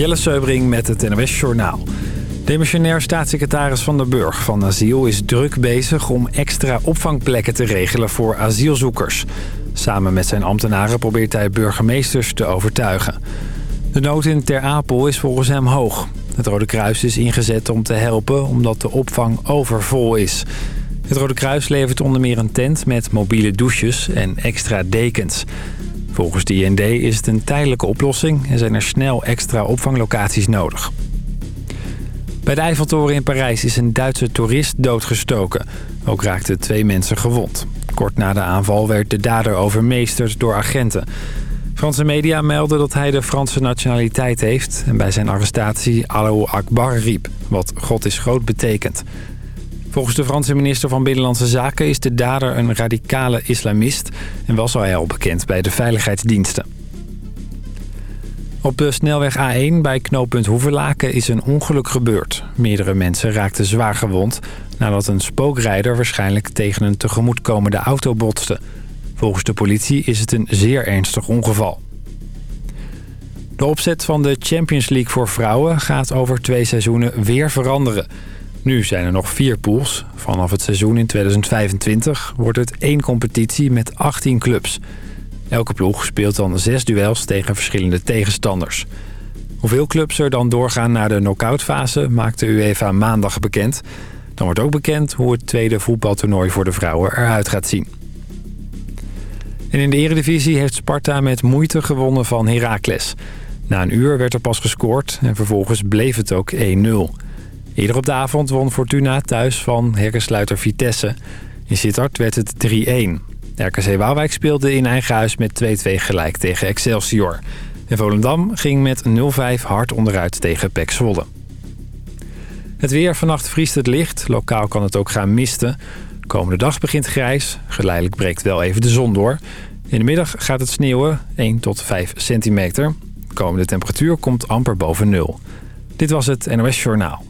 Jelle Seubring met het NOS Journaal. Demissionair staatssecretaris Van der Burg van Asiel is druk bezig om extra opvangplekken te regelen voor asielzoekers. Samen met zijn ambtenaren probeert hij burgemeesters te overtuigen. De nood in Ter Apel is volgens hem hoog. Het Rode Kruis is ingezet om te helpen omdat de opvang overvol is. Het Rode Kruis levert onder meer een tent met mobiele douches en extra dekens. Volgens de IND is het een tijdelijke oplossing en zijn er snel extra opvanglocaties nodig. Bij de Eiffeltoren in Parijs is een Duitse toerist doodgestoken. Ook raakten twee mensen gewond. Kort na de aanval werd de dader overmeesterd door agenten. Franse media melden dat hij de Franse nationaliteit heeft... en bij zijn arrestatie Allahu Akbar riep, wat God is groot betekent. Volgens de Franse minister van Binnenlandse Zaken is de dader een radicale islamist... en was hij al bekend bij de veiligheidsdiensten. Op de snelweg A1 bij knooppunt Hoeverlaken is een ongeluk gebeurd. Meerdere mensen raakten zwaar gewond... nadat een spookrijder waarschijnlijk tegen een tegemoetkomende auto botste. Volgens de politie is het een zeer ernstig ongeval. De opzet van de Champions League voor vrouwen gaat over twee seizoenen weer veranderen... Nu zijn er nog vier pools. Vanaf het seizoen in 2025 wordt het één competitie met 18 clubs. Elke ploeg speelt dan zes duels tegen verschillende tegenstanders. Hoeveel clubs er dan doorgaan naar de knock-outfase maakt de UEFA maandag bekend. Dan wordt ook bekend hoe het tweede voetbaltoernooi voor de vrouwen eruit gaat zien. En in de eredivisie heeft Sparta met moeite gewonnen van Heracles. Na een uur werd er pas gescoord en vervolgens bleef het ook 1-0. Eerder op de avond won Fortuna thuis van hekkensluiter Vitesse. In Sittard werd het 3-1. RKC Waalwijk speelde in eigen huis met 2-2 gelijk tegen Excelsior. En Volendam ging met 0-5 hard onderuit tegen PEC Zwolle. Het weer, vannacht vriest het licht. Lokaal kan het ook gaan misten. Komende dag begint grijs. Geleidelijk breekt wel even de zon door. In de middag gaat het sneeuwen, 1 tot 5 centimeter. De komende temperatuur komt amper boven nul. Dit was het NOS Journaal.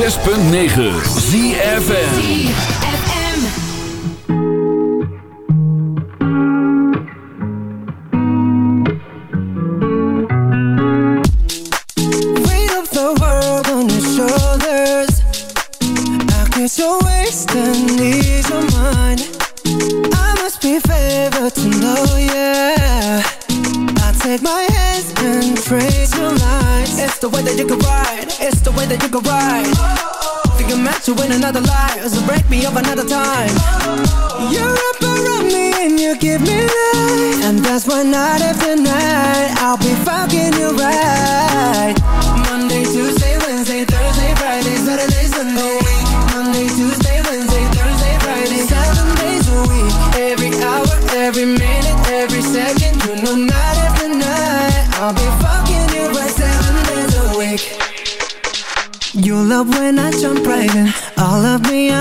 106.9 ZFN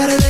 better than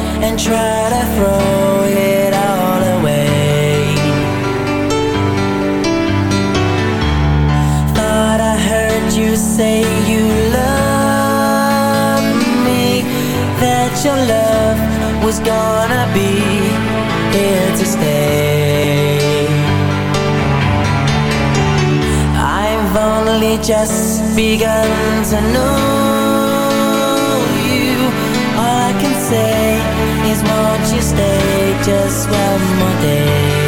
and try to throw it all away? Thought I heard you say you love me, that your love was gonna be here to stay. I've only just begun to know stay just one more day?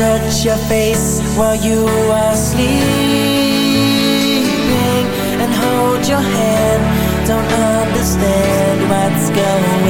Touch your face while you are sleeping and hold your hand. Don't understand what's going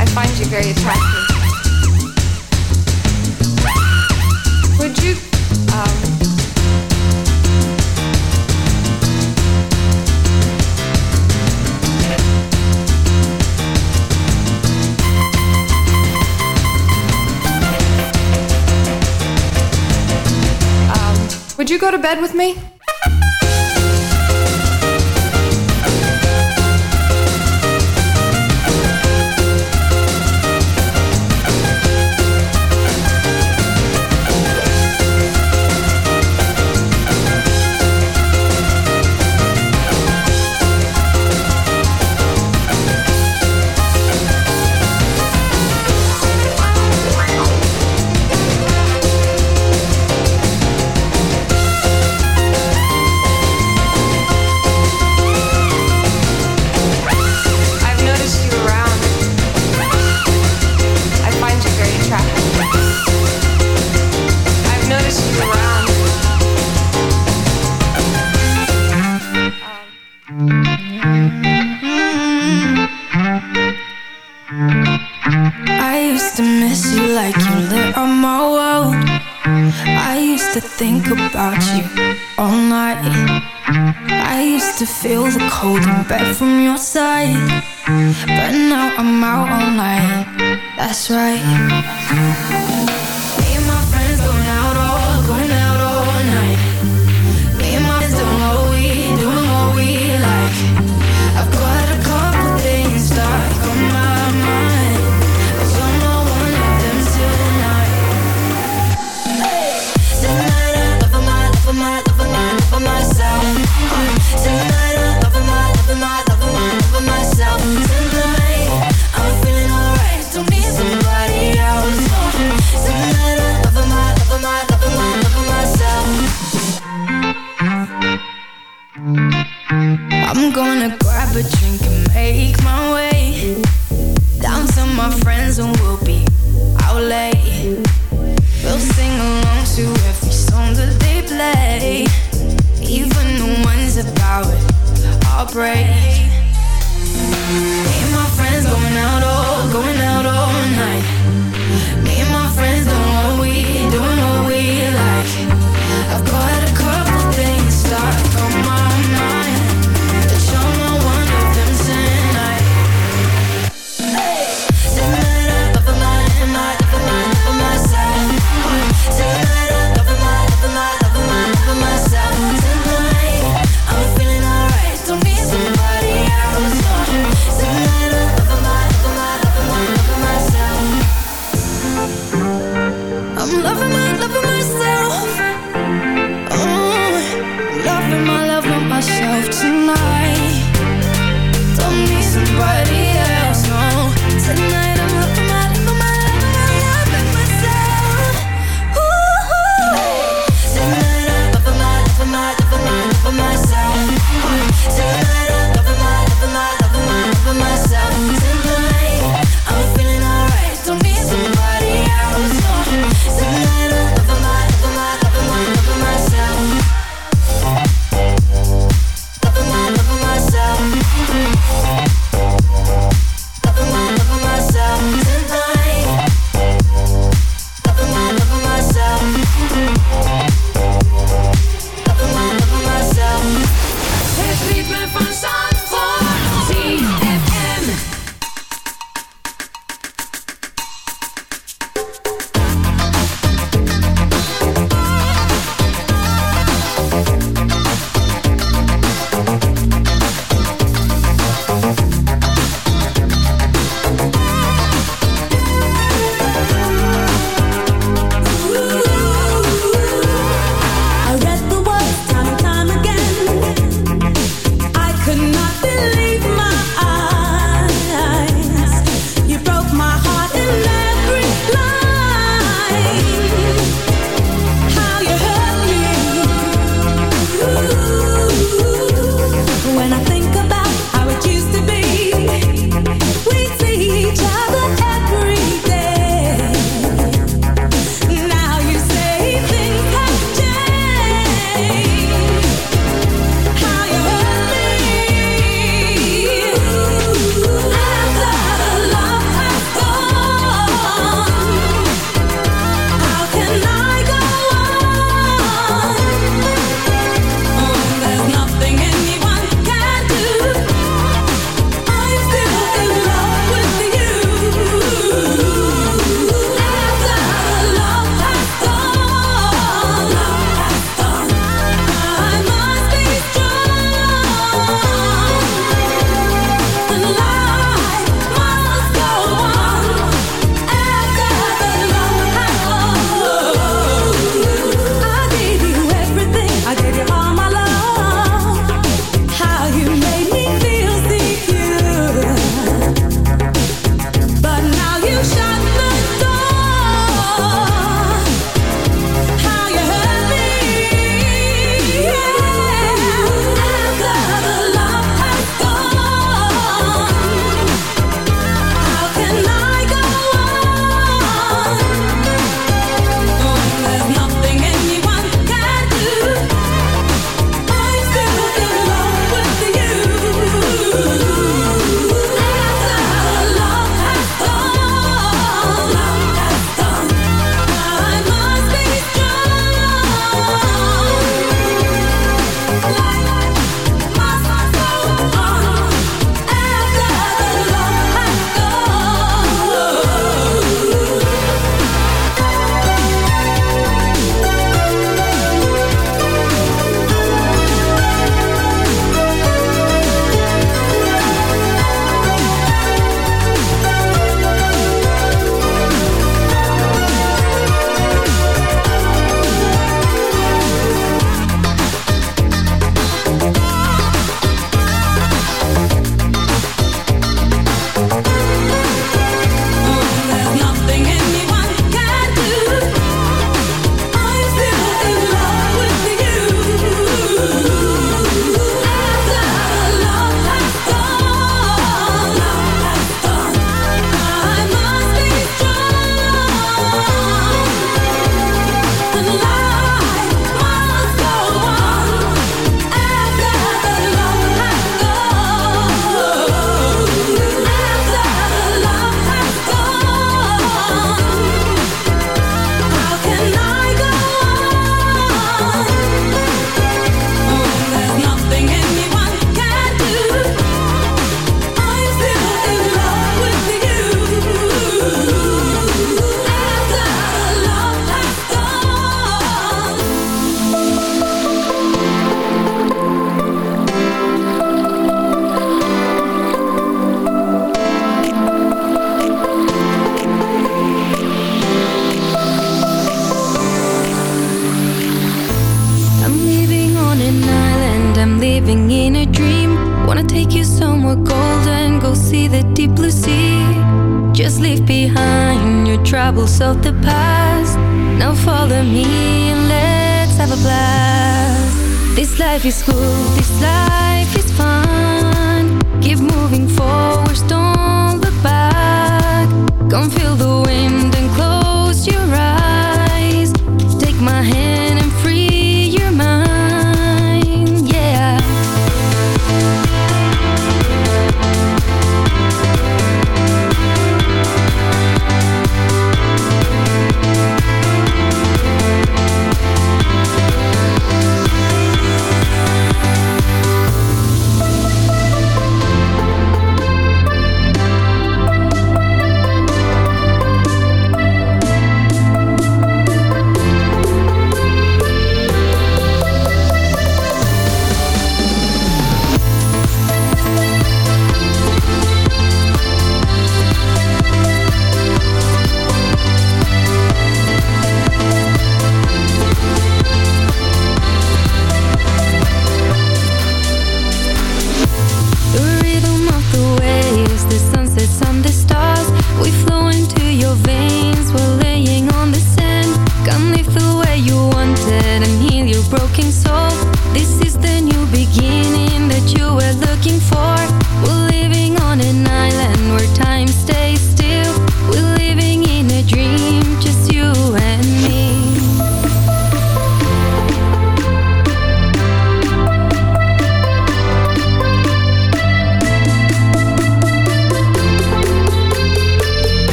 I find you very attractive. Would you, um, um Would you go to bed with me?